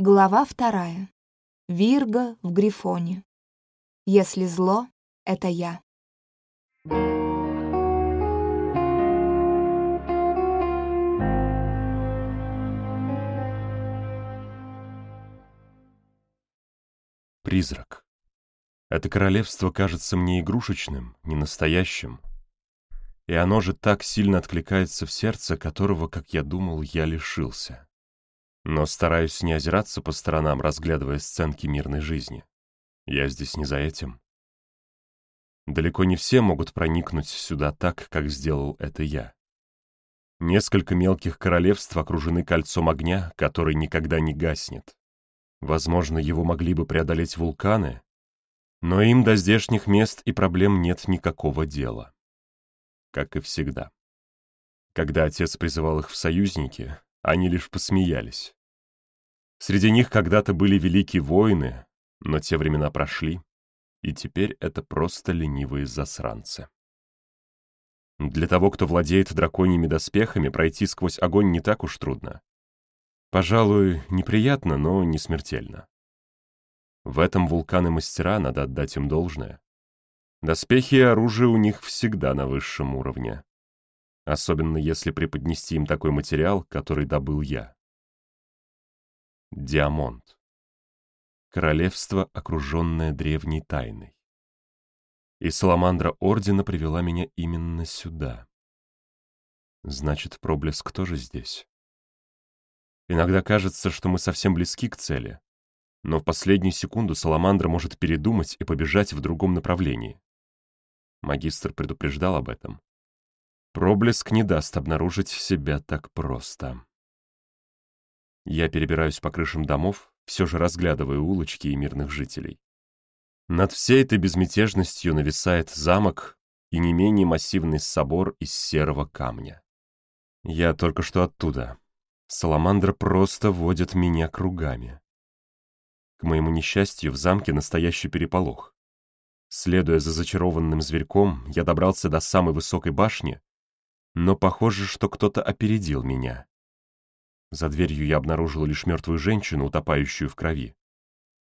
Глава вторая. Вирга в Грифоне. Если зло — это я. Призрак. Это королевство кажется мне игрушечным, ненастоящим. И оно же так сильно откликается в сердце, которого, как я думал, я лишился но стараюсь не озираться по сторонам, разглядывая сценки мирной жизни. Я здесь не за этим. Далеко не все могут проникнуть сюда так, как сделал это я. Несколько мелких королевств окружены кольцом огня, который никогда не гаснет. Возможно, его могли бы преодолеть вулканы, но им до здешних мест и проблем нет никакого дела. Как и всегда. Когда отец призывал их в союзники, они лишь посмеялись. Среди них когда-то были великие воины, но те времена прошли, и теперь это просто ленивые засранцы. Для того, кто владеет драконьими доспехами, пройти сквозь огонь не так уж трудно. Пожалуй, неприятно, но не смертельно. В этом вулканы-мастера, надо отдать им должное. Доспехи и оружие у них всегда на высшем уровне. Особенно если преподнести им такой материал, который добыл я. Диамонт. Королевство, окруженное древней тайной. И Саламандра Ордена привела меня именно сюда. Значит, проблеск тоже здесь. Иногда кажется, что мы совсем близки к цели, но в последнюю секунду Саламандра может передумать и побежать в другом направлении. Магистр предупреждал об этом. Проблеск не даст обнаружить себя так просто. Я перебираюсь по крышам домов, все же разглядывая улочки и мирных жителей. Над всей этой безмятежностью нависает замок и не менее массивный собор из серого камня. Я только что оттуда. Саламандра просто водит меня кругами. К моему несчастью, в замке настоящий переполох. Следуя за зачарованным зверьком, я добрался до самой высокой башни, но похоже, что кто-то опередил меня. За дверью я обнаружил лишь мертвую женщину, утопающую в крови.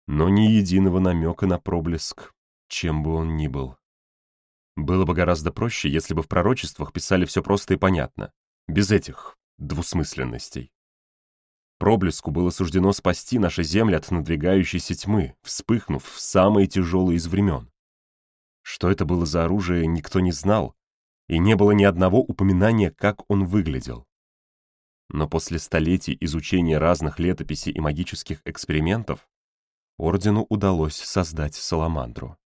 Но ни единого намека на проблеск, чем бы он ни был. Было бы гораздо проще, если бы в пророчествах писали все просто и понятно, без этих двусмысленностей. Проблеску было суждено спасти наши земли от надвигающейся тьмы, вспыхнув в самые тяжелые из времен. Что это было за оружие, никто не знал, и не было ни одного упоминания, как он выглядел. Но после столетий изучения разных летописей и магических экспериментов Ордену удалось создать Саламандру.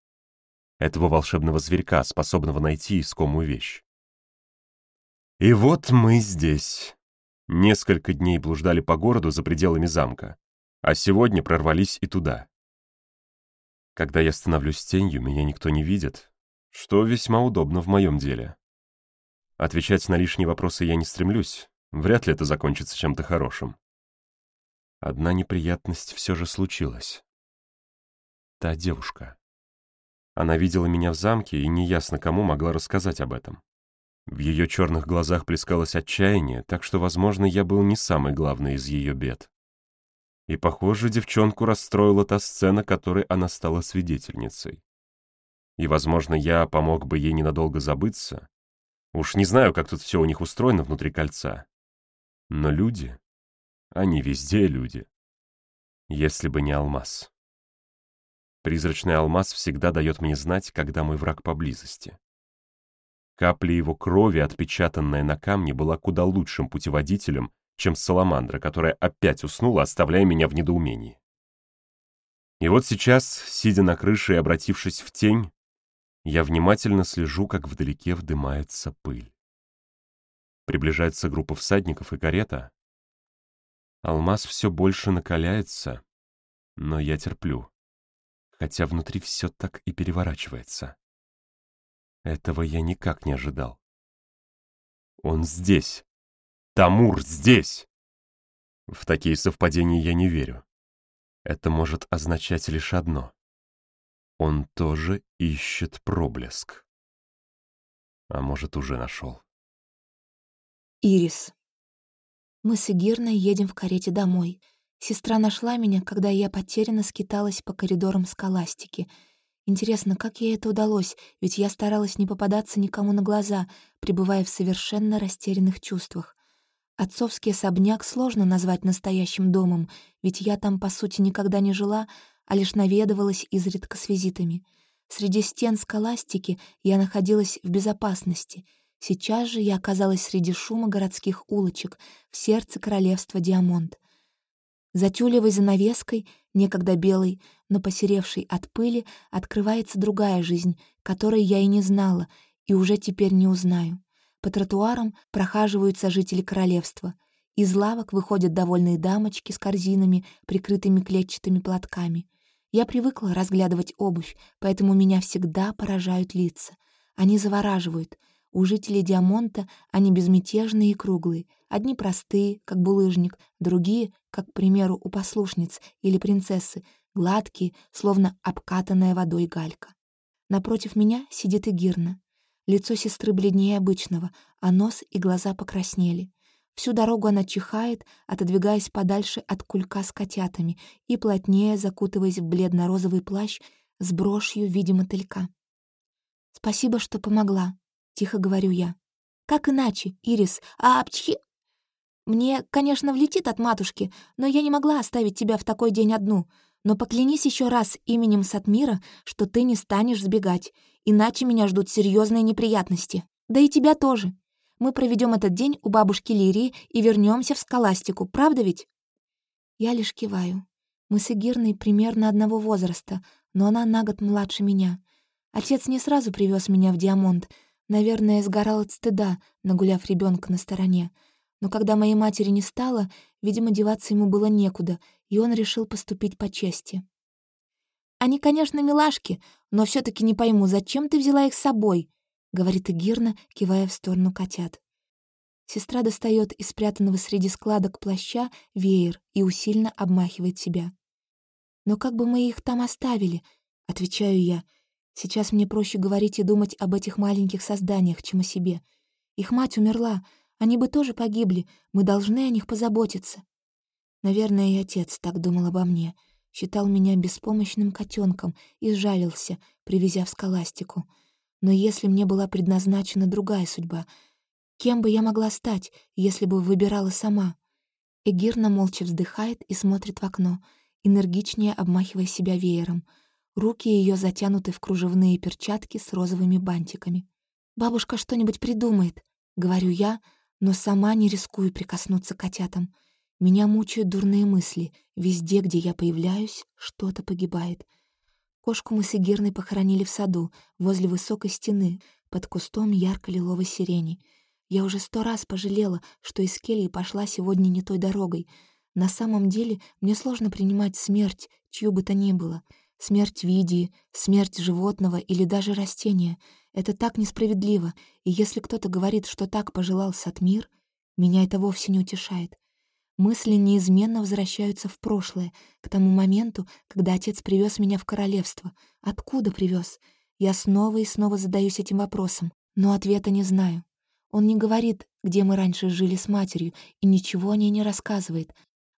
Этого волшебного зверька, способного найти искомую вещь. И вот мы здесь. Несколько дней блуждали по городу за пределами замка, а сегодня прорвались и туда. Когда я становлюсь тенью, меня никто не видит, что весьма удобно в моем деле. Отвечать на лишние вопросы я не стремлюсь, Вряд ли это закончится чем-то хорошим. Одна неприятность все же случилась. Та девушка. Она видела меня в замке и неясно кому могла рассказать об этом. В ее черных глазах плескалось отчаяние, так что, возможно, я был не самый главный из ее бед. И, похоже, девчонку расстроила та сцена, которой она стала свидетельницей. И, возможно, я помог бы ей ненадолго забыться. Уж не знаю, как тут все у них устроено внутри кольца. Но люди, они везде люди. Если бы не алмаз. Призрачный алмаз всегда дает мне знать, когда мой враг поблизости. Капля его крови, отпечатанная на камне, была куда лучшим путеводителем, чем саламандра, которая опять уснула, оставляя меня в недоумении. И вот сейчас, сидя на крыше и обратившись в тень, я внимательно слежу, как вдалеке вдымается пыль. Приближается группа всадников и карета. Алмаз все больше накаляется, но я терплю, хотя внутри все так и переворачивается. Этого я никак не ожидал. Он здесь. Тамур здесь. В такие совпадения я не верю. Это может означать лишь одно. Он тоже ищет проблеск. А может, уже нашел. Ирис. Мы с Игирной едем в карете домой. Сестра нашла меня, когда я потерянно скиталась по коридорам скаластики. Интересно, как ей это удалось, ведь я старалась не попадаться никому на глаза, пребывая в совершенно растерянных чувствах. Отцовский особняк сложно назвать настоящим домом, ведь я там, по сути, никогда не жила, а лишь наведывалась изредка с визитами. Среди стен скаластики я находилась в безопасности. Сейчас же я оказалась среди шума городских улочек, в сердце королевства Диамонт. За тюлевой занавеской, некогда белой, но посеревшей от пыли, открывается другая жизнь, которой я и не знала, и уже теперь не узнаю. По тротуарам прохаживаются жители королевства. Из лавок выходят довольные дамочки с корзинами, прикрытыми клетчатыми платками. Я привыкла разглядывать обувь, поэтому меня всегда поражают лица. Они завораживают. У жителей Диамонта они безмятежные и круглые. Одни простые, как булыжник, другие, как, к примеру, у послушниц или принцессы, гладкие, словно обкатанная водой галька. Напротив меня сидит Игирна. Лицо сестры бледнее обычного, а нос и глаза покраснели. Всю дорогу она чихает, отодвигаясь подальше от кулька с котятами и плотнее закутываясь в бледно-розовый плащ с брошью в виде мотылька. «Спасибо, что помогла», — тихо говорю я. «Как иначе, Ирис? А апчхи...» «Мне, конечно, влетит от матушки, но я не могла оставить тебя в такой день одну. Но поклянись еще раз именем Сатмира, что ты не станешь сбегать, иначе меня ждут серьезные неприятности. Да и тебя тоже. Мы проведем этот день у бабушки Лирии и вернемся в скаластику, правда ведь?» Я лишь киваю. Мы с Игирной примерно одного возраста, но она на год младше меня. Отец не сразу привез меня в Диамонт. Наверное, сгорал от стыда, нагуляв ребенка на стороне. Но когда моей матери не стало, видимо, деваться ему было некуда, и он решил поступить по чести. «Они, конечно, милашки, но все таки не пойму, зачем ты взяла их с собой?» — говорит Игирна, кивая в сторону котят. Сестра достает из спрятанного среди складок плаща веер и усильно обмахивает себя. «Но как бы мы их там оставили?» — отвечаю я. «Сейчас мне проще говорить и думать об этих маленьких созданиях, чем о себе. Их мать умерла, они бы тоже погибли, мы должны о них позаботиться». Наверное, и отец так думал обо мне, считал меня беспомощным котенком и сжалился, привезя в скаластику. Но если мне была предназначена другая судьба, кем бы я могла стать, если бы выбирала сама? Эгирна молча вздыхает и смотрит в окно, энергичнее обмахивая себя веером. Руки ее затянуты в кружевные перчатки с розовыми бантиками. «Бабушка что-нибудь придумает», — говорю я, но сама не рискую прикоснуться к котятам. Меня мучают дурные мысли. Везде, где я появляюсь, что-то погибает. Кошку мы с Игирной похоронили в саду, возле высокой стены, под кустом ярко-лиловой сирени. Я уже сто раз пожалела, что из кельи пошла сегодня не той дорогой. На самом деле мне сложно принимать смерть, чью бы то ни было. Смерть Видии, смерть животного или даже растения — это так несправедливо, и если кто-то говорит, что так пожелал Сатмир, меня это вовсе не утешает. Мысли неизменно возвращаются в прошлое, к тому моменту, когда отец привез меня в королевство. Откуда привез? Я снова и снова задаюсь этим вопросом, но ответа не знаю. Он не говорит, где мы раньше жили с матерью, и ничего о ней не рассказывает.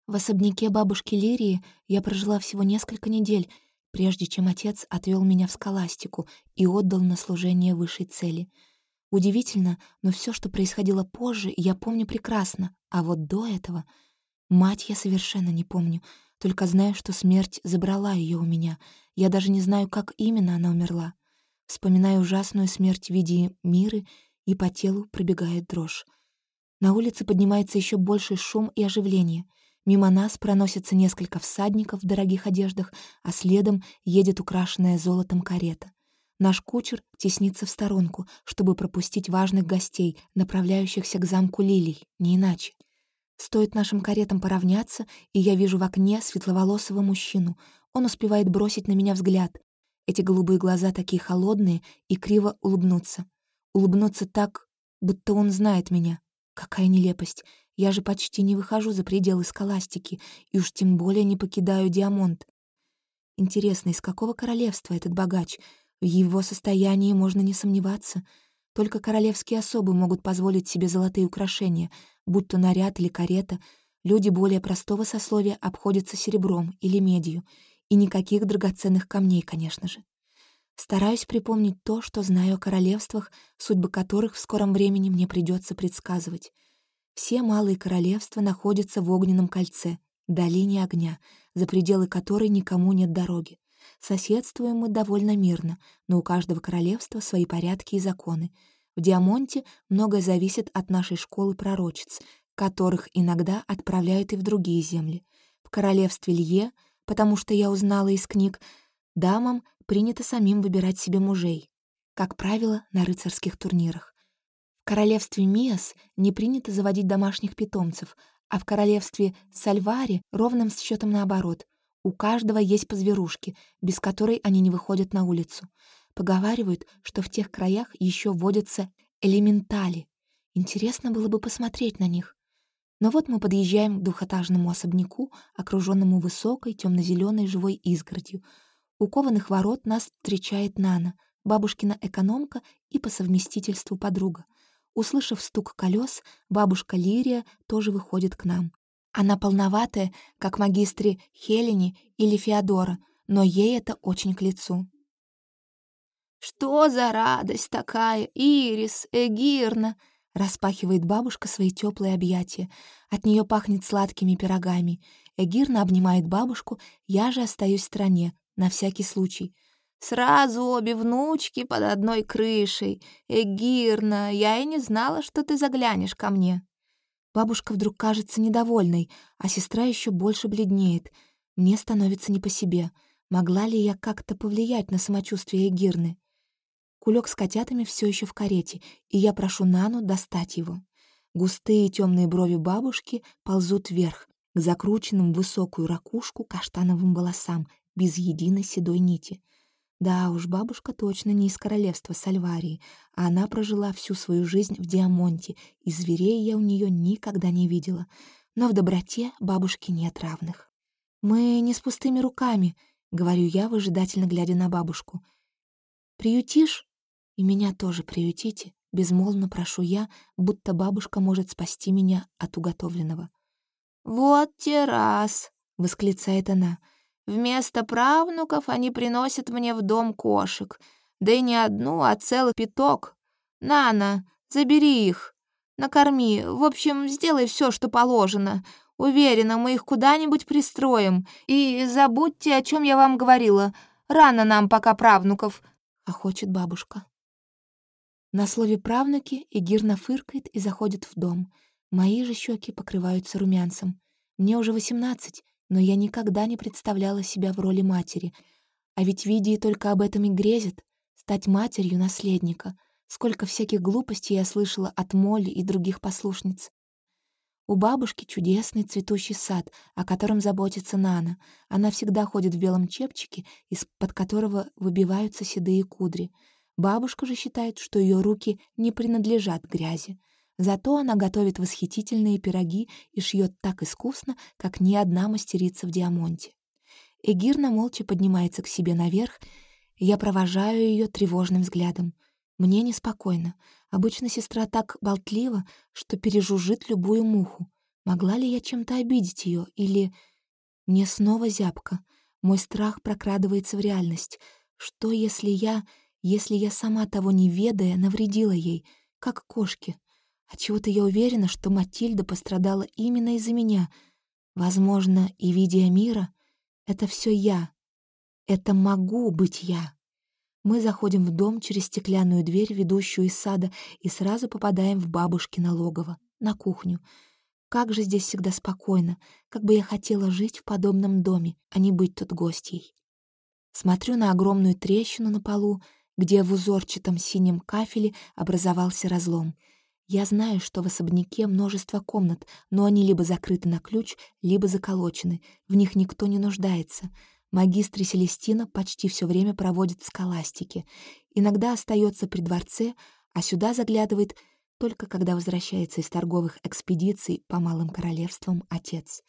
В особняке бабушки Лирии я прожила всего несколько недель, прежде чем отец отвел меня в скаластику и отдал на служение высшей цели. Удивительно, но все, что происходило позже, я помню прекрасно, а вот до этого — Мать я совершенно не помню, только знаю, что смерть забрала ее у меня. Я даже не знаю, как именно она умерла. Вспоминаю ужасную смерть в виде Миры, и по телу пробегает дрожь. На улице поднимается еще больше шум и оживление. Мимо нас проносится несколько всадников в дорогих одеждах, а следом едет украшенная золотом карета. Наш кучер теснится в сторонку, чтобы пропустить важных гостей, направляющихся к замку Лилий, не иначе. Стоит нашим каретам поравняться, и я вижу в окне светловолосого мужчину. Он успевает бросить на меня взгляд. Эти голубые глаза такие холодные и криво улыбнуться. Улыбнуться так, будто он знает меня. Какая нелепость. Я же почти не выхожу за пределы скаластики, и уж тем более не покидаю Диамонт. Интересно, из какого королевства этот богач? В его состоянии можно не сомневаться. Только королевские особы могут позволить себе золотые украшения — будь то наряд или карета, Люди более простого сословия обходятся серебром или медью, и никаких драгоценных камней, конечно же. Стараюсь припомнить то, что знаю о королевствах, судьбы которых в скором времени мне придется предсказывать. Все малые королевства находятся в огненном кольце, долине огня, за пределы которой никому нет дороги. Соседствуем мы довольно мирно, но у каждого королевства свои порядки и законы. В Диамонте многое зависит от нашей школы пророчиц, которых иногда отправляют и в другие земли. В королевстве Лье, потому что я узнала из книг, дамам принято самим выбирать себе мужей, как правило, на рыцарских турнирах. Королевстве Миас не принято заводить домашних питомцев, а в королевстве Сальвари ровным счетом наоборот. У каждого есть по зверушке, без которой они не выходят на улицу. Поговаривают, что в тех краях еще водятся элементали. Интересно было бы посмотреть на них. Но вот мы подъезжаем к двухэтажному особняку, окруженному высокой темно-зеленой живой изгородью — у кованых ворот нас встречает Нана, бабушкина экономка и по совместительству подруга. Услышав стук колес, бабушка Лирия тоже выходит к нам. Она полноватая, как магистре Хелени или Феодора, но ей это очень к лицу. «Что за радость такая, Ирис, Эгирна!» Распахивает бабушка свои теплые объятия. От нее пахнет сладкими пирогами. Эгирна обнимает бабушку, я же остаюсь в стороне, на всякий случай. «Сразу обе внучки под одной крышей. Эгирна, я и не знала, что ты заглянешь ко мне». Бабушка вдруг кажется недовольной, а сестра еще больше бледнеет. Мне становится не по себе. Могла ли я как-то повлиять на самочувствие Эгирны? Кулек с котятами все еще в карете, и я прошу Нану достать его. Густые темные брови бабушки ползут вверх, к закрученным высокую ракушку каштановым волосам, без единой седой нити. Да уж, бабушка точно не из королевства Сальварии, а она прожила всю свою жизнь в Диамонте, и зверей я у нее никогда не видела. Но в доброте бабушки нет равных. «Мы не с пустыми руками», — говорю я, выжидательно глядя на бабушку. «Приютишь? И меня тоже приютите», — безмолвно прошу я, будто бабушка может спасти меня от уготовленного. «Вот те раз!» — восклицает она — Вместо правнуков они приносят мне в дом кошек. Да и не одну, а целый пяток. Нана, забери их. Накорми. В общем, сделай все, что положено. Уверена, мы их куда-нибудь пристроим. И забудьте, о чем я вам говорила. Рано нам пока правнуков, — охочет бабушка. На слове «правнуки» Игирна фыркает и заходит в дом. Мои же щеки покрываются румянцем. Мне уже восемнадцать, но я никогда не представляла себя в роли матери. А ведь Видии только об этом и грезит — стать матерью наследника. Сколько всяких глупостей я слышала от Молли и других послушниц. У бабушки чудесный цветущий сад, о котором заботится Нана. Она всегда ходит в белом чепчике, из-под которого выбиваются седые кудри. Бабушка же считает, что ее руки не принадлежат грязи. Зато она готовит восхитительные пироги и шьет так искусно, как ни одна мастерица в Диамонте. Эгирна молча поднимается к себе наверх, я провожаю ее тревожным взглядом. Мне неспокойно. Обычно сестра так болтлива, что пережужжит любую муху. Могла ли я чем-то обидеть ее или... Мне снова зябко. Мой страх прокрадывается в реальность. Что, если я... Если я сама того не ведая, навредила ей, как кошке? А чего-то я уверена, что Матильда пострадала именно из-за меня. Возможно, и видя мира — это все я. Это могу быть я. Мы заходим в дом через стеклянную дверь, ведущую из сада, и сразу попадаем в бабушкино логово, на кухню. Как же здесь всегда спокойно, как бы я хотела жить в подобном доме, а не быть тут гостьей. Смотрю на огромную трещину на полу, где в узорчатом синем кафеле образовался разлом — я знаю, что в особняке множество комнат, но они либо закрыты на ключ, либо заколочены, в них никто не нуждается. Магистр Селестина почти все время проводит скаластики. Иногда остается при дворце, а сюда заглядывает только когда возвращается из торговых экспедиций по малым королевствам отец.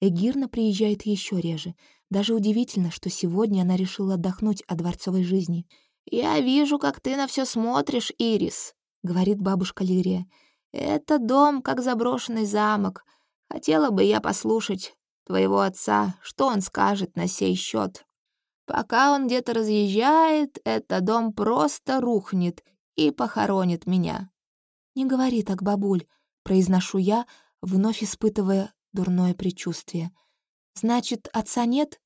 Эгирна приезжает еще реже. Даже удивительно, что сегодня она решила отдохнуть от дворцовой жизни. «Я вижу, как ты на все смотришь, Ирис», говорит бабушка Лирия. «Это дом, как заброшенный замок. Хотела бы я послушать твоего отца, что он скажет на сей счет. Пока он где-то разъезжает, этот дом просто рухнет и похоронит меня». «Не говори так, бабуль», — произношу я, вновь испытывая дурное предчувствие. «Значит, отца нет?»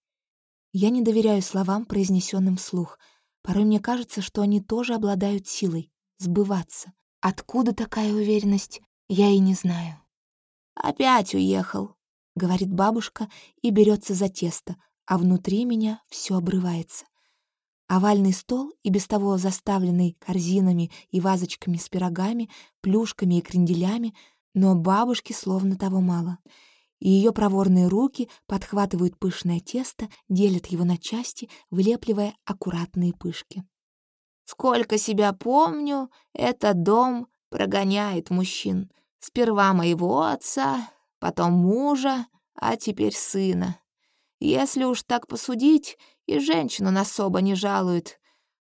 Я не доверяю словам, произнесенным вслух. Порой мне кажется, что они тоже обладают силой сбываться. Откуда такая уверенность, я и не знаю. «Опять уехал», — говорит бабушка и берется за тесто, а внутри меня все обрывается. Овальный стол, и без того заставленный корзинами и вазочками с пирогами, плюшками и кренделями, но бабушке словно того мало. И ее проворные руки подхватывают пышное тесто, делят его на части, вылепливая аккуратные пышки. «Сколько себя помню, этот дом прогоняет мужчин. Сперва моего отца, потом мужа, а теперь сына. Если уж так посудить, и женщину особо не жалует.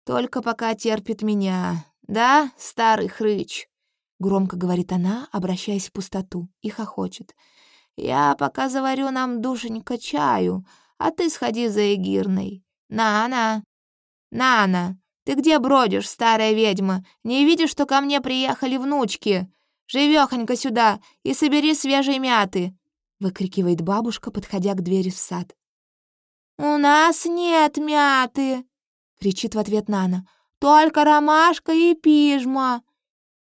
Только пока терпит меня. Да, старый хрыч?» Громко говорит она, обращаясь в пустоту, и хохочет. «Я пока заварю нам, душенька, чаю, а ты сходи за Эгирной. На-на! На-на! Ты где бродишь, старая ведьма? Не видишь, что ко мне приехали внучки? Живёхонько сюда и собери свежей мяты!» выкрикивает бабушка, подходя к двери в сад. «У нас нет мяты!» — кричит в ответ Нана. «Только ромашка и пижма.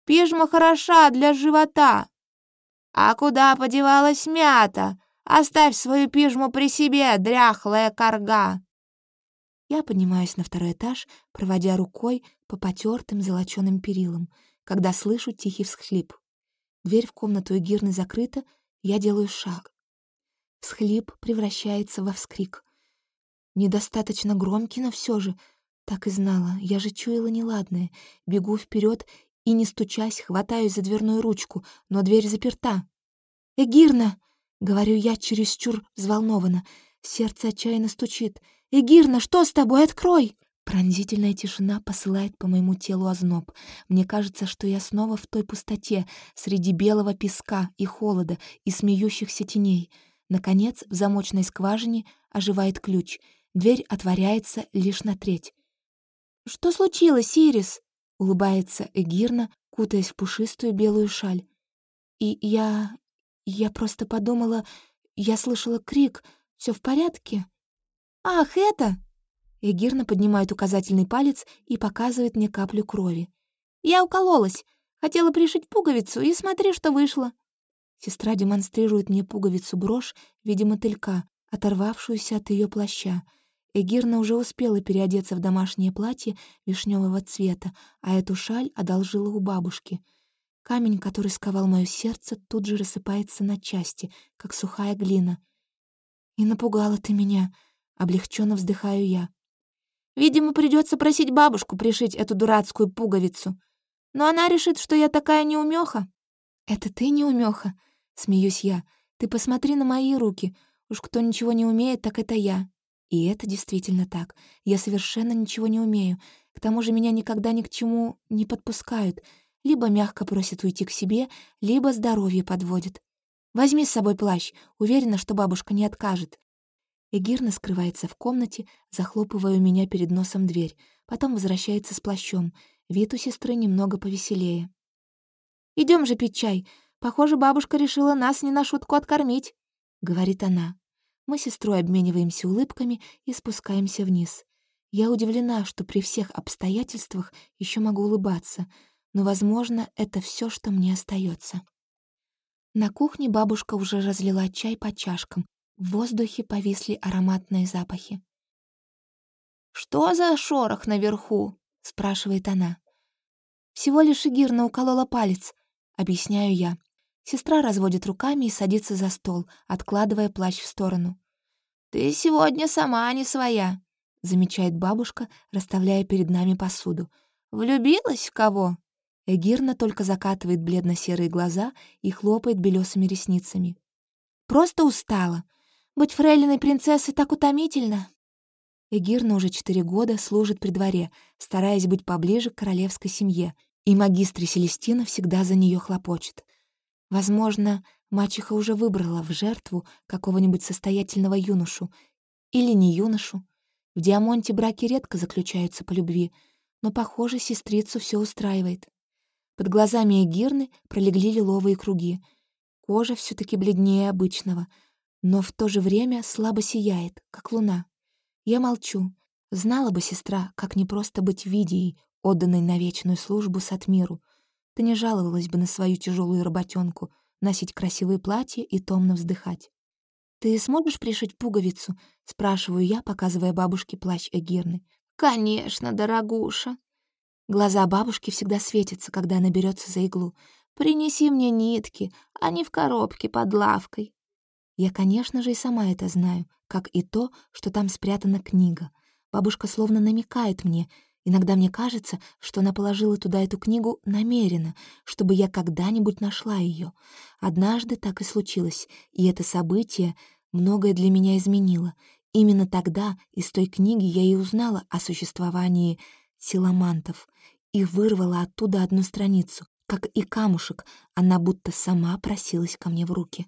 Пижма хороша для живота. А куда подевалась мята? Оставь свою пижму при себе, дряхлая корга!» Я поднимаюсь на второй этаж, проводя рукой по потертым золочёным перилам, когда слышу тихий всхлип. Дверь в комнату Игирны закрыта, я делаю шаг. Всхлип превращается во вскрик. Недостаточно громкий, но все же. Так и знала, я же чуяла неладное. Бегу вперед и, не стучась, хватаюсь за дверную ручку, но дверь заперта. «Эгирна!» — говорю я чересчур взволнованно. Сердце отчаянно стучит. «Эгирна, что с тобой? Открой!» Пронзительная тишина посылает по моему телу озноб. Мне кажется, что я снова в той пустоте, среди белого песка и холода и смеющихся теней. Наконец, в замочной скважине оживает ключ — Дверь отворяется лишь на треть. «Что случилось, Ирис?» — улыбается Эгирна, кутаясь в пушистую белую шаль. «И я... я просто подумала... Я слышала крик. Все в порядке?» «Ах, это...» Эгирна поднимает указательный палец и показывает мне каплю крови. «Я укололась. Хотела пришить пуговицу, и смотри, что вышло». Сестра демонстрирует мне пуговицу-брошь в виде мотылька, оторвавшуюся от ее плаща. Эгирна уже успела переодеться в домашнее платье вишневого цвета, а эту шаль одолжила у бабушки. Камень, который сковал мое сердце, тут же рассыпается на части, как сухая глина. «И напугала ты меня», — облегченно вздыхаю я. «Видимо, придется просить бабушку пришить эту дурацкую пуговицу. Но она решит, что я такая неумеха. «Это ты неумеха? смеюсь я. «Ты посмотри на мои руки. Уж кто ничего не умеет, так это я. И это действительно так. Я совершенно ничего не умею. К тому же меня никогда ни к чему не подпускают. Либо мягко просят уйти к себе, либо здоровье подводят. Возьми с собой плащ. Уверена, что бабушка не откажет. Эгирна скрывается в комнате, захлопывая у меня перед носом дверь. Потом возвращается с плащом. Вид у сестры немного повеселее. Идем же пить чай. Похоже, бабушка решила нас не на шутку откормить», — говорит она. Мы с сестрой обмениваемся улыбками и спускаемся вниз. Я удивлена, что при всех обстоятельствах еще могу улыбаться, но, возможно, это все, что мне остается. На кухне бабушка уже разлила чай по чашкам. В воздухе повисли ароматные запахи. «Что за шорох наверху?» — спрашивает она. «Всего лишь Игирна уколола палец», — объясняю я. Сестра разводит руками и садится за стол, откладывая плащ в сторону. «Ты сегодня сама не своя», — замечает бабушка, расставляя перед нами посуду. «Влюбилась в кого?» Эгирна только закатывает бледно-серые глаза и хлопает белесыми ресницами. «Просто устала. Быть фрейлиной принцессой так утомительно». Эгирна уже четыре года служит при дворе, стараясь быть поближе к королевской семье, и магистре Селестина всегда за нее хлопочет. Возможно, Мачеха уже выбрала в жертву какого-нибудь состоятельного юношу. Или не юношу. В Диамонте браки редко заключаются по любви, но, похоже, сестрицу все устраивает. Под глазами Эгирны пролегли лиловые круги. Кожа все таки бледнее обычного, но в то же время слабо сияет, как луна. Я молчу. Знала бы сестра, как непросто быть видией, отданной на вечную службу Сатмиру. Ты не жаловалась бы на свою тяжелую работенку, носить красивые платья и томно вздыхать. «Ты сможешь пришить пуговицу?» — спрашиваю я, показывая бабушке плащ Эгирны. «Конечно, дорогуша». Глаза бабушки всегда светятся, когда она берется за иглу. «Принеси мне нитки, они в коробке под лавкой». Я, конечно же, и сама это знаю, как и то, что там спрятана книга. Бабушка словно намекает мне. Иногда мне кажется, что она положила туда эту книгу намеренно, чтобы я когда-нибудь нашла ее. Однажды так и случилось, и это событие многое для меня изменило. Именно тогда из той книги я и узнала о существовании силамантов и вырвала оттуда одну страницу. Как и камушек, она будто сама просилась ко мне в руки.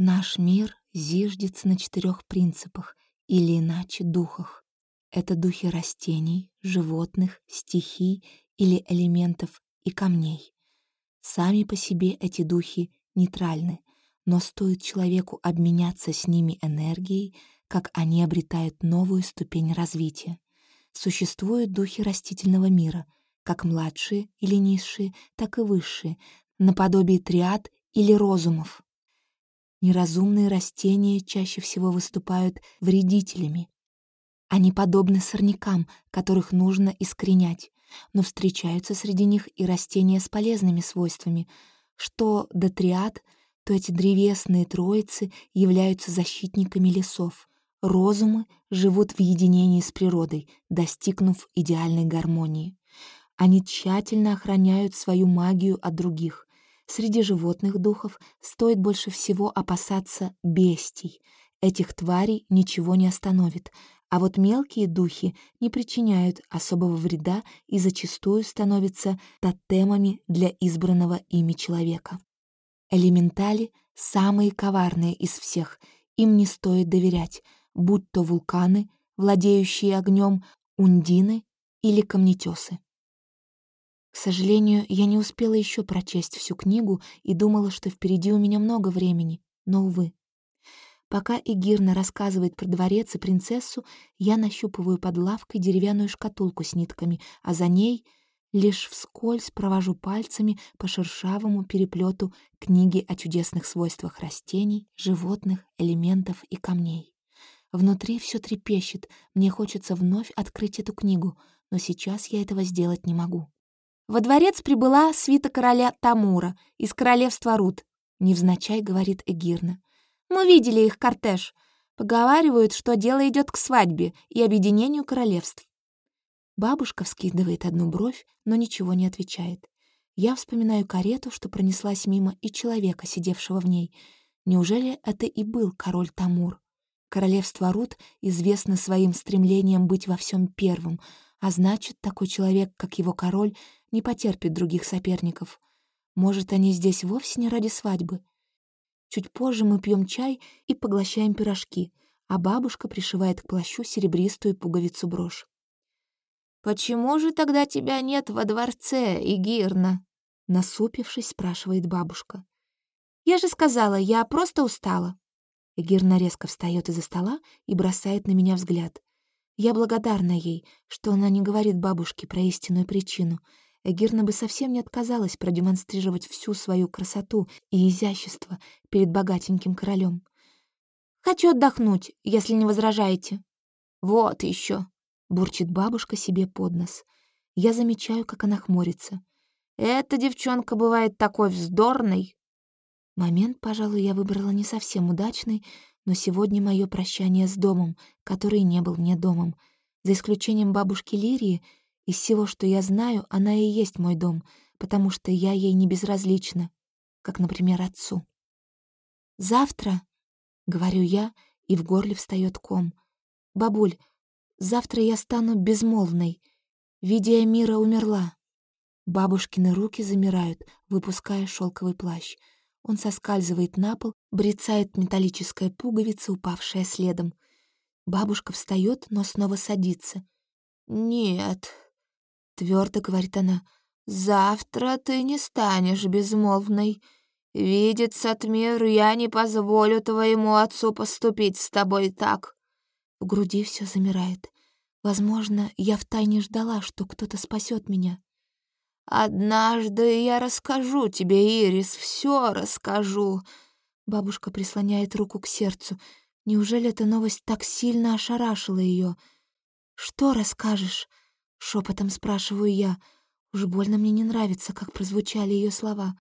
Наш мир зиждется на четырех принципах, или иначе духах. Это духи растений, животных, стихий или элементов и камней. Сами по себе эти духи нейтральны, но стоит человеку обменяться с ними энергией, как они обретают новую ступень развития. Существуют духи растительного мира, как младшие или низшие, так и высшие, наподобие триад или розумов. Неразумные растения чаще всего выступают вредителями. Они подобны сорнякам, которых нужно искоренять, но встречаются среди них и растения с полезными свойствами. Что до триад, то эти древесные троицы являются защитниками лесов. Розумы живут в единении с природой, достигнув идеальной гармонии. Они тщательно охраняют свою магию от других, Среди животных духов стоит больше всего опасаться бестий. Этих тварей ничего не остановит, а вот мелкие духи не причиняют особого вреда и зачастую становятся тотемами для избранного ими человека. Элементали — самые коварные из всех, им не стоит доверять, будь то вулканы, владеющие огнем, ундины или камнетесы. К сожалению, я не успела еще прочесть всю книгу и думала, что впереди у меня много времени, но, увы. Пока Игирна рассказывает про дворец и принцессу, я нащупываю под лавкой деревянную шкатулку с нитками, а за ней лишь вскользь провожу пальцами по шершавому переплету книги о чудесных свойствах растений, животных, элементов и камней. Внутри все трепещет, мне хочется вновь открыть эту книгу, но сейчас я этого сделать не могу. Во дворец прибыла свита короля Тамура из королевства Рут, невзначай говорит Эгирна. Мы видели их кортеж. Поговаривают, что дело идет к свадьбе и объединению королевств. Бабушка вскидывает одну бровь, но ничего не отвечает. Я вспоминаю карету, что пронеслась мимо, и человека, сидевшего в ней. Неужели это и был король Тамур? Королевство Рут известно своим стремлением быть во всем первым, а значит, такой человек, как его король, не потерпит других соперников. Может, они здесь вовсе не ради свадьбы? Чуть позже мы пьем чай и поглощаем пирожки, а бабушка пришивает к плащу серебристую пуговицу-брошь. «Почему же тогда тебя нет во дворце, Игирна?» Насупившись, спрашивает бабушка. «Я же сказала, я просто устала». Игирна резко встает из-за стола и бросает на меня взгляд. Я благодарна ей, что она не говорит бабушке про истинную причину — Эгирна бы совсем не отказалась продемонстрировать всю свою красоту и изящество перед богатеньким королем. «Хочу отдохнуть, если не возражаете». «Вот еще, бурчит бабушка себе под нос. Я замечаю, как она хмурится. «Эта девчонка бывает такой вздорной». Момент, пожалуй, я выбрала не совсем удачный, но сегодня мое прощание с домом, который не был мне домом. За исключением бабушки Лирии — из всего, что я знаю, она и есть мой дом, потому что я ей не безразлична, как, например, отцу. «Завтра», — говорю я, и в горле встает ком. «Бабуль, завтра я стану безмолвной. Видия мира умерла». Бабушкины руки замирают, выпуская шелковый плащ. Он соскальзывает на пол, брецает металлическая пуговица, упавшая следом. Бабушка встает, но снова садится. «Нет», — твердо говорит она, — «завтра ты не станешь безмолвной. Видится Тмир, я не позволю твоему отцу поступить с тобой так». В груди все замирает. Возможно, я втайне ждала, что кто-то спасет меня. «Однажды я расскажу тебе, Ирис, все расскажу». Бабушка прислоняет руку к сердцу. Неужели эта новость так сильно ошарашила ее? «Что расскажешь?» — шепотом спрашиваю я. Уж больно мне не нравится, как прозвучали ее слова.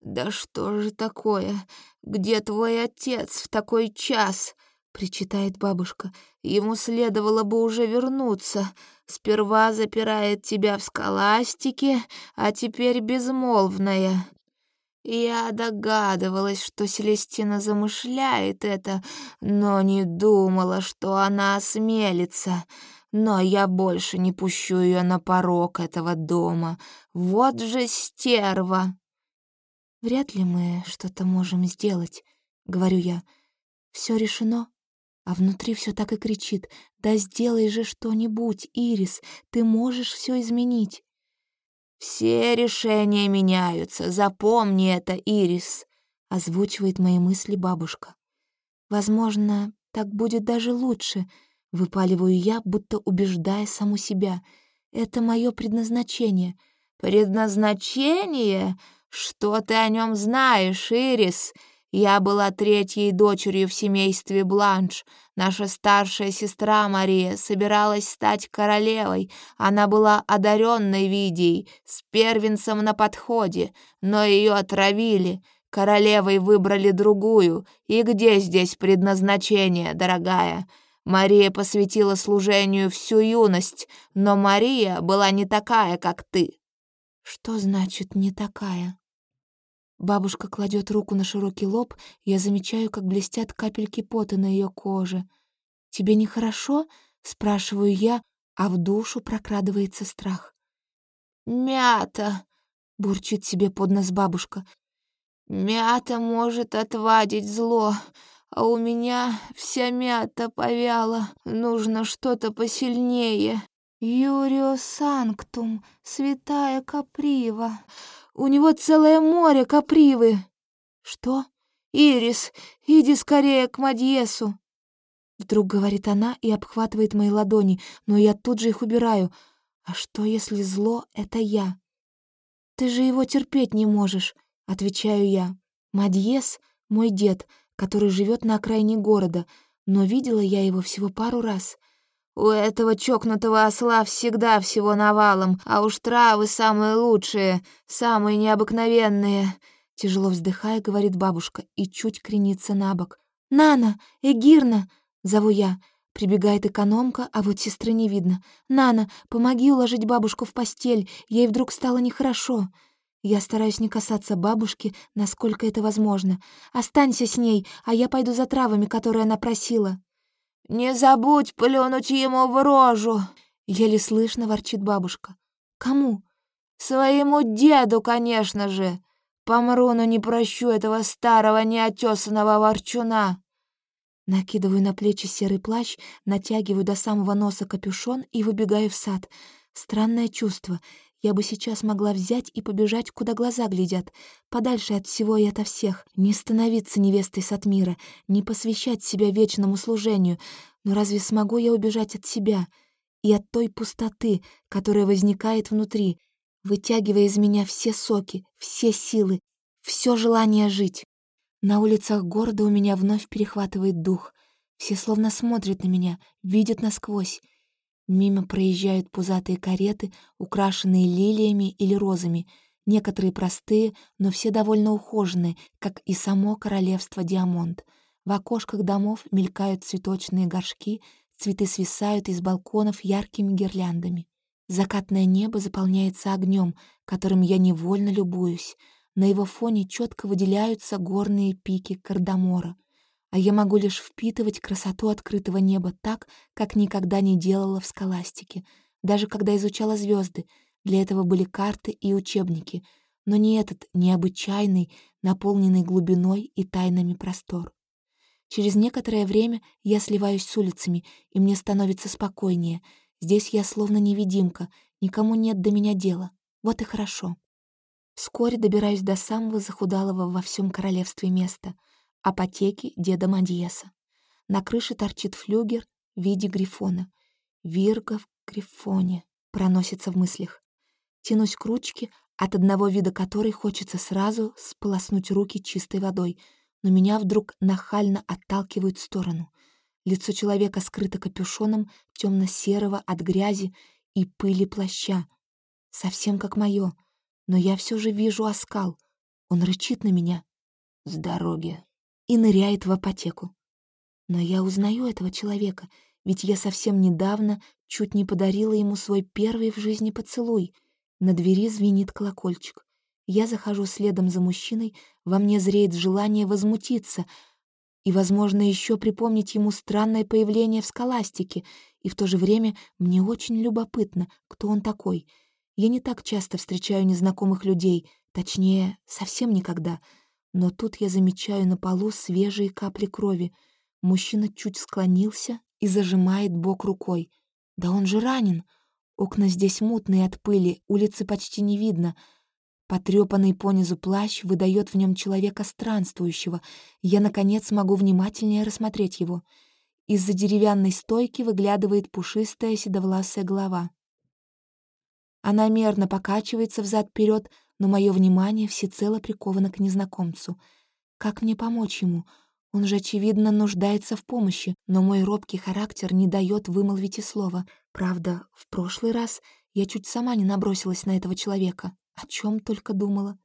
«Да что же такое? Где твой отец в такой час?» — причитает бабушка. «Ему следовало бы уже вернуться. Сперва запирает тебя в скаластике, а теперь безмолвная. Я догадывалась, что Селестина замышляет это, но не думала, что она осмелится. Но я больше не пущу ее на порог этого дома. Вот же стерва!» «Вряд ли мы что-то можем сделать», — говорю я. Все решено, а внутри все так и кричит. «Да сделай же что-нибудь, Ирис, ты можешь все изменить». «Все решения меняются, запомни это, Ирис», — озвучивает мои мысли бабушка. «Возможно, так будет даже лучше», — выпаливаю я, будто убеждая саму себя. «Это мое предназначение». «Предназначение? Что ты о нем знаешь, Ирис?» Я была третьей дочерью в семействе Бланш. Наша старшая сестра Мария собиралась стать королевой. Она была одаренной Видией, с первенцем на подходе, но ее отравили. Королевой выбрали другую. И где здесь предназначение, дорогая?» Мария посвятила служению всю юность, но Мария была не такая, как ты. Что значит «не такая»? Бабушка кладет руку на широкий лоб, я замечаю, как блестят капельки пота на ее коже. «Тебе нехорошо?» — спрашиваю я, а в душу прокрадывается страх. «Мята!» — бурчит себе под нос бабушка. «Мята может отвадить зло, а у меня вся мята повяла. Нужно что-то посильнее. Юрио Санктум, святая Каприва!» У него целое море капривы. Что? Ирис, иди скорее к Мадьесу. Вдруг говорит она и обхватывает мои ладони, но я тут же их убираю. А что, если зло — это я? Ты же его терпеть не можешь, отвечаю я. Мадьес — мой дед, который живет на окраине города, но видела я его всего пару раз. У этого чокнутого осла всегда всего навалом, а уж травы самые лучшие, самые необыкновенные. Тяжело вздыхая, говорит бабушка и чуть кренится на бок. «Нана! Эгирна!» — зову я. Прибегает экономка, а вот сестры не видно. «Нана, помоги уложить бабушку в постель, ей вдруг стало нехорошо». Я стараюсь не касаться бабушки, насколько это возможно. «Останься с ней, а я пойду за травами, которые она просила». «Не забудь плюнуть ему в рожу!» — еле слышно ворчит бабушка. «Кому?» «Своему деду, конечно же! Помру, но не прощу этого старого неотесанного ворчуна!» Накидываю на плечи серый плащ, натягиваю до самого носа капюшон и выбегаю в сад. Странное чувство — я бы сейчас могла взять и побежать, куда глаза глядят, подальше от всего и ото всех, не становиться невестой Сатмира, не посвящать себя вечному служению. Но разве смогу я убежать от себя и от той пустоты, которая возникает внутри, вытягивая из меня все соки, все силы, все желание жить? На улицах города у меня вновь перехватывает дух. Все словно смотрят на меня, видят насквозь. Мимо проезжают пузатые кареты, украшенные лилиями или розами, некоторые простые, но все довольно ухоженные, как и само королевство Диамонт. В окошках домов мелькают цветочные горшки, цветы свисают из балконов яркими гирляндами. Закатное небо заполняется огнем, которым я невольно любуюсь. На его фоне четко выделяются горные пики Кардамора — а я могу лишь впитывать красоту открытого неба так, как никогда не делала в скаластике, даже когда изучала звезды. Для этого были карты и учебники. но не этот необычайный, наполненный глубиной и тайнами простор. Через некоторое время я сливаюсь с улицами, и мне становится спокойнее. Здесь я словно невидимка, никому нет до меня дела. Вот и хорошо. Вскоре добираюсь до самого захудалого во всем королевстве места — апотеки деда Мадьеса. На крыше торчит флюгер в виде грифона. «Вирга в грифоне» проносится в мыслях. Тянусь к ручке, от одного вида которой хочется сразу сполоснуть руки чистой водой, но меня вдруг нахально отталкивают в сторону. Лицо человека скрыто капюшоном темно-серого от грязи и пыли плаща. Совсем как мое, но я все же вижу оскал. Он рычит на меня. С дороги. И ныряет в апотеку. Но я узнаю этого человека, ведь я совсем недавно чуть не подарила ему свой первый в жизни поцелуй. На двери звенит колокольчик. Я захожу следом за мужчиной, во мне зреет желание возмутиться и, возможно, еще припомнить ему странное появление в скаластике, и в то же время мне очень любопытно, кто он такой. Я не так часто встречаю незнакомых людей, точнее, совсем никогда. Но тут я замечаю на полу свежие капли крови. Мужчина чуть склонился и зажимает бок рукой. Да он же ранен. Окна здесь мутные от пыли, улицы почти не видно — Потрёпанный понизу плащ выдает в нем человека странствующего. Я, наконец, могу внимательнее рассмотреть его. Из-за деревянной стойки выглядывает пушистая седовласая голова. Она мерно покачивается взад вперед, но мое внимание всецело приковано к незнакомцу. Как мне помочь ему? Он же, очевидно, нуждается в помощи, но мой робкий характер не дает вымолвить и слова. Правда, в прошлый раз я чуть сама не набросилась на этого человека. О чем только думала.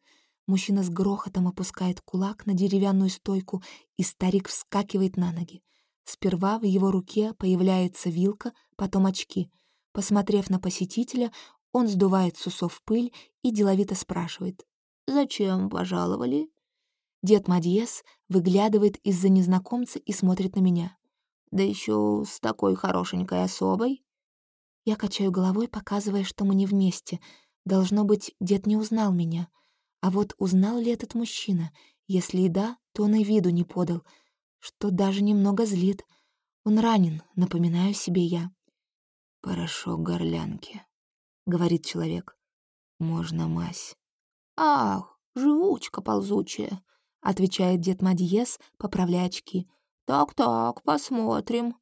Мужчина с грохотом опускает кулак на деревянную стойку, и старик вскакивает на ноги. Сперва в его руке появляется вилка, потом очки. Посмотрев на посетителя, он сдувает с усов пыль и деловито спрашивает. «Зачем пожаловали?» Дед Мадьес выглядывает из-за незнакомца и смотрит на меня. «Да еще с такой хорошенькой особой». Я качаю головой, показывая, что мы не вместе — Должно быть, дед не узнал меня. А вот узнал ли этот мужчина? Если и да, то он и виду не подал, что даже немного злит. Он ранен, напоминаю себе я. «Порошок горлянки», — говорит человек. «Можно мазь». «Ах, живучка ползучая», — отвечает дед Мадьес, поправляя очки. «Так-так, посмотрим».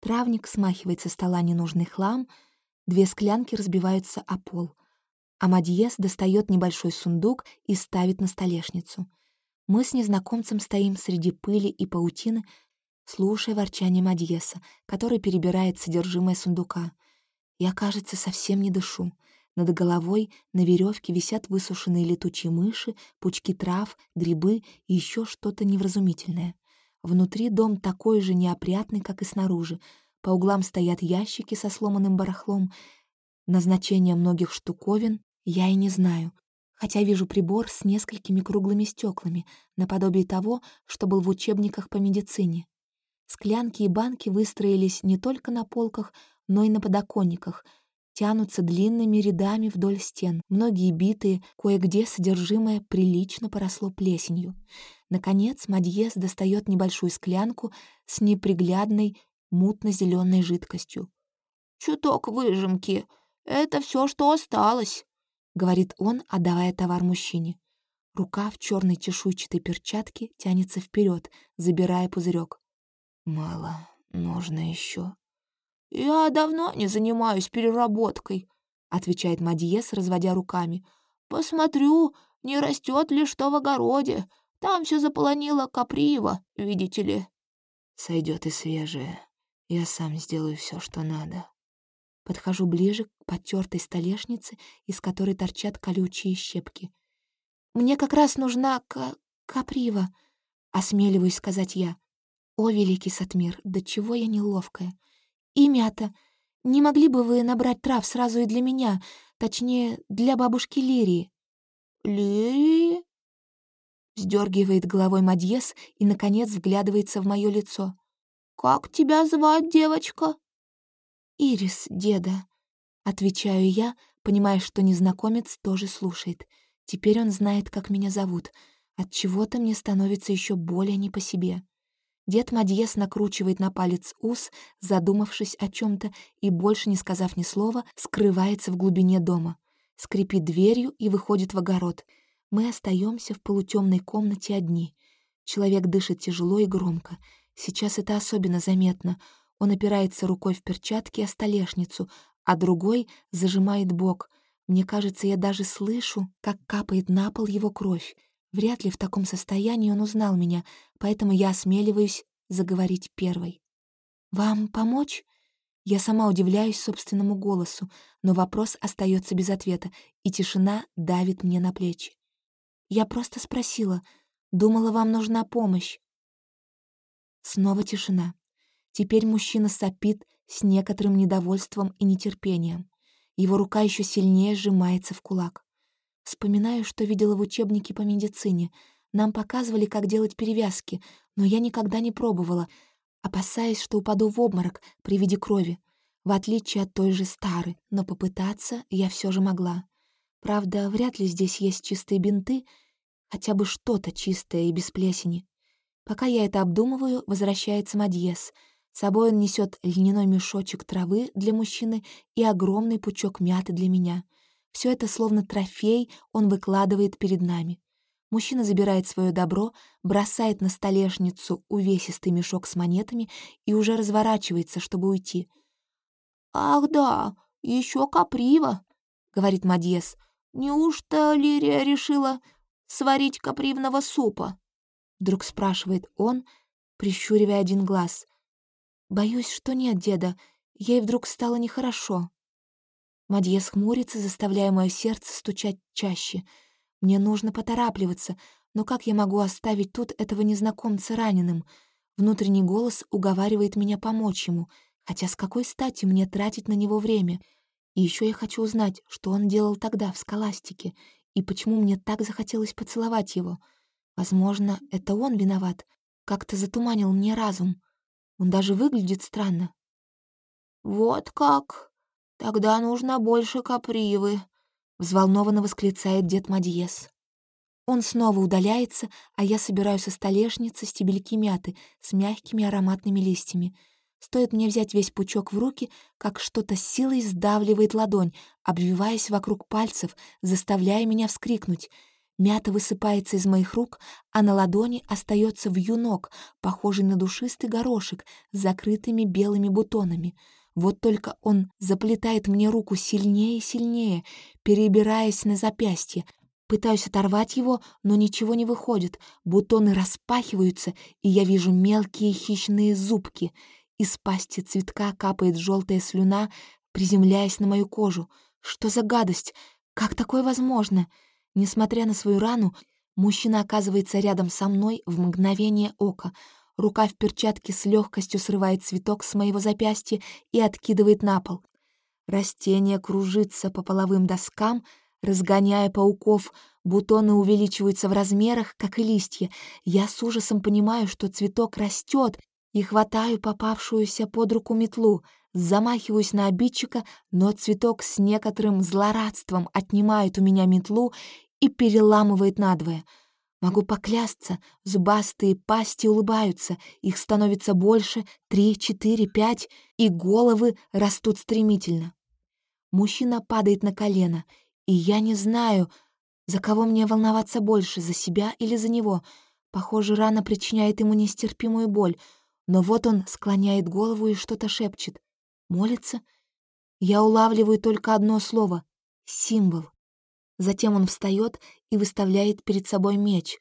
Травник смахивает со стола ненужный хлам, две склянки разбиваются о пол. Амадьес достает небольшой сундук и ставит на столешницу. Мы с незнакомцем стоим среди пыли и паутины, слушая ворчание Мадьеса, который перебирает содержимое сундука. Я, кажется, совсем не дышу. Над головой на веревке висят высушенные летучие мыши, пучки трав, грибы и еще что-то невразумительное. Внутри дом такой же неопрятный, как и снаружи. По углам стоят ящики со сломанным барахлом. Назначение многих штуковин я и не знаю, хотя вижу прибор с несколькими круглыми стеклами, наподобие того, что был в учебниках по медицине. Склянки и банки выстроились не только на полках, но и на подоконниках, тянутся длинными рядами вдоль стен, многие битые, кое-где содержимое прилично поросло плесенью. Наконец Мадьес достает небольшую склянку с неприглядной мутно зеленой жидкостью. «Чуток выжимки. Это все, что осталось», говорит он, отдавая товар мужчине. Рука в черной чешуйчатой перчатке тянется вперед, забирая пузырек. Мало, нужно еще. Я давно не занимаюсь переработкой, отвечает Мадьес, разводя руками. Посмотрю, не растет ли что в огороде. Там все заполонило каприва, видите ли. Сойдет и свежее. Я сам сделаю все, что надо. Подхожу ближе к потертой столешнице, из которой торчат колючие щепки. «Мне как раз нужна к... каприва», — осмеливаюсь сказать я. «О, великий Сатмир, до чего я неловкая! И мята! Не могли бы вы набрать трав сразу и для меня, точнее, для бабушки Лирии?» «Лирии?» Сдергивает головой Мадьес и, наконец, вглядывается в мое лицо. «Как тебя звать, девочка?» «Ирис, деда», — отвечаю я, понимая, что незнакомец тоже слушает. Теперь он знает, как меня зовут. От чего то мне становится еще более не по себе. Дед Мадьес накручивает на палец ус, задумавшись о чем то и, больше не сказав ни слова, скрывается в глубине дома. Скрипит дверью и выходит в огород. Мы остаемся в полутемной комнате одни. Человек дышит тяжело и громко. Сейчас это особенно заметно. Он опирается рукой в перчатки о столешницу, а другой зажимает бок. Мне кажется, я даже слышу, как капает на пол его кровь. Вряд ли в таком состоянии он узнал меня, поэтому я осмеливаюсь заговорить первой. «Вам помочь?» Я сама удивляюсь собственному голосу, но вопрос остается без ответа, и тишина давит мне на плечи. Я просто спросила, думала, вам нужна помощь. Снова тишина. Теперь мужчина сопит с некоторым недовольством и нетерпением. Его рука еще сильнее сжимается в кулак. Вспоминаю, что видела в учебнике по медицине. Нам показывали, как делать перевязки, но я никогда не пробовала, опасаясь, что упаду в обморок при виде крови, в отличие от той же Стары, но попытаться я все же могла. Правда, вряд ли здесь есть чистые бинты, хотя бы что-то чистое и без плесени. Пока я это обдумываю, возвращается Мадьес. С собой он несет льняной мешочек травы для мужчины и огромный пучок мяты для меня — все это словно трофей он выкладывает перед нами. Мужчина забирает свое добро, бросает на столешницу увесистый мешок с монетами и уже разворачивается, чтобы уйти. «Ах да, еще каприва», — говорит Мадьес. «Неужто Лирия решила сварить капривного супа?» Вдруг спрашивает он, прищуривая один глаз. «Боюсь, что нет, деда. Ей вдруг стало нехорошо». Мадьес хмурится, заставляя мое сердце стучать чаще. Мне нужно поторапливаться, но как я могу оставить тут этого незнакомца раненым? Внутренний голос уговаривает меня помочь ему, хотя с какой стати мне тратить на него время? И еще я хочу узнать, что он делал тогда в скаластике, и почему мне так захотелось поцеловать его. Возможно, это он виноват, как-то затуманил мне разум. Он даже выглядит странно. «Вот как!» «Тогда нужно больше капривы», — взволнованно восклицает дед Мадьес. Он снова удаляется, а я собираю со столешницы стебельки мяты с мягкими ароматными листьями. Стоит мне взять весь пучок в руки, как что-то силой сдавливает ладонь, обвиваясь вокруг пальцев, заставляя меня вскрикнуть. Мята высыпается из моих рук, а на ладони остается вьюнок, похожий на душистый горошек с закрытыми белыми бутонами — вот только он заплетает мне руку сильнее и сильнее, перебираясь на запястье. Пытаюсь оторвать его, но ничего не выходит. Бутоны распахиваются, и я вижу мелкие хищные зубки. Из пасти цветка капает желтая слюна, приземляясь на мою кожу. Что за гадость? Как такое возможно? Несмотря на свою рану, мужчина оказывается рядом со мной в мгновение ока — Рука в перчатке с легкостью срывает цветок с моего запястья и откидывает на пол. Растение кружится по половым доскам, разгоняя пауков, бутоны увеличиваются в размерах, как и листья. Я с ужасом понимаю, что цветок растет, и хватаю попавшуюся под руку метлу, замахиваюсь на обидчика, но цветок с некоторым злорадством отнимает у меня метлу и переламывает надвое — Могу поклясться, зубастые пасти улыбаются, их становится больше, три, четыре, пять, и головы растут стремительно. Мужчина падает на колено, и я не знаю, за кого мне волноваться больше, за себя или за него. Похоже, рана причиняет ему нестерпимую боль, но вот он склоняет голову и что-то шепчет. Молится? Я улавливаю только одно слово — символ. Затем он встает и выставляет перед собой меч,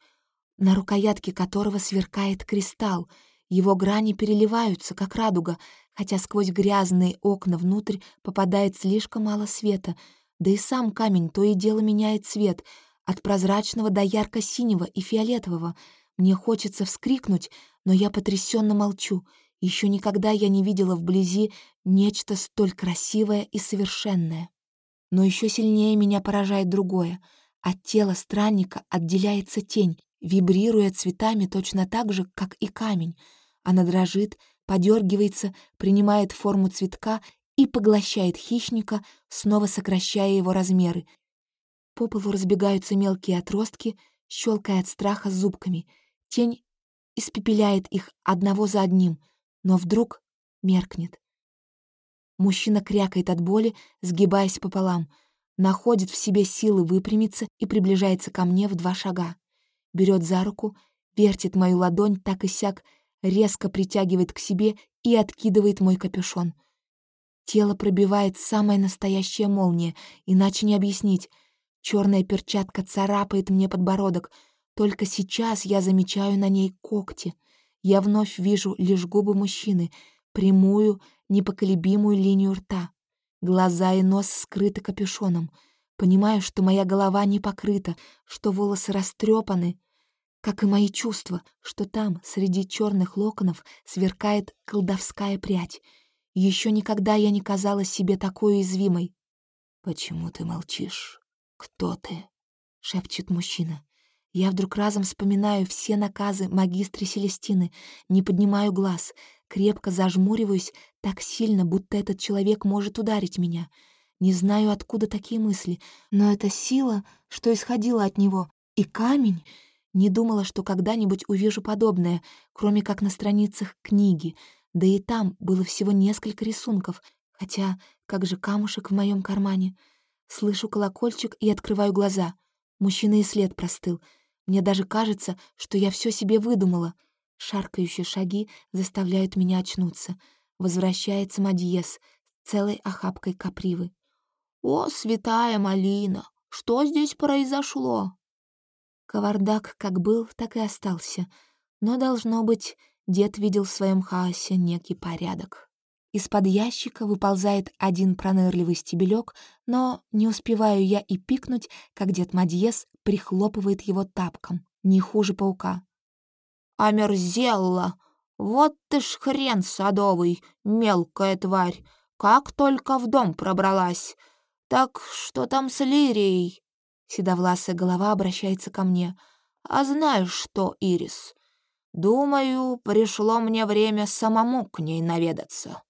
на рукоятке которого сверкает кристалл. Его грани переливаются, как радуга, хотя сквозь грязные окна внутрь попадает слишком мало света, да и сам камень то и дело меняет цвет, от прозрачного до ярко-синего и фиолетового. Мне хочется вскрикнуть, но я потрясенно молчу. Еще никогда я не видела вблизи нечто столь красивое и совершенное. Но еще сильнее меня поражает другое. От тела странника отделяется тень, вибрируя цветами точно так же, как и камень. Она дрожит, подергивается, принимает форму цветка и поглощает хищника, снова сокращая его размеры. По полу разбегаются мелкие отростки, щелкая от страха зубками. Тень испепеляет их одного за одним, но вдруг меркнет. Мужчина крякает от боли, сгибаясь пополам, находит в себе силы выпрямиться и приближается ко мне в два шага. Берет за руку, вертит мою ладонь так и сяк, резко притягивает к себе и откидывает мой капюшон. Тело пробивает самая настоящая молния, иначе не объяснить. Черная перчатка царапает мне подбородок. Только сейчас я замечаю на ней когти. Я вновь вижу лишь губы мужчины, прямую, непоколебимую линию рта. Глаза и нос скрыты капюшоном. Понимаю, что моя голова не покрыта, что волосы растрепаны, как и мои чувства, что там, среди черных локонов, сверкает колдовская прядь. Еще никогда я не казалась себе такой уязвимой. «Почему ты молчишь? Кто ты?» — шепчет мужчина. Я вдруг разом вспоминаю все наказы магистры Селестины, не поднимаю глаз, крепко зажмуриваюсь так сильно, будто этот человек может ударить меня. Не знаю, откуда такие мысли, но это сила, что исходила от него, и камень — не думала, что когда-нибудь увижу подобное, кроме как на страницах книги, да и там было всего несколько рисунков, хотя как же камушек в моем кармане. Слышу колокольчик и открываю глаза. Мужчина и след простыл. Мне даже кажется, что я все себе выдумала. Шаркающие шаги заставляют меня очнуться. Возвращается Мадьес с целой охапкой капривы. «О, святая малина! Что здесь произошло?» Кавардак как был, так и остался. Но, должно быть, дед видел в своем хаосе некий порядок. Из-под ящика выползает один пронырливый стебелек, но не успеваю я и пикнуть, как дед Мадьес прихлопывает его тапком, не хуже паука. «Омерзелла! Вот ты ж хрен садовый, мелкая тварь! Как только в дом пробралась! Так что там с Лирией?» Седовласая голова обращается ко мне. «А знаешь что, Ирис? Думаю, пришло мне время самому к ней наведаться».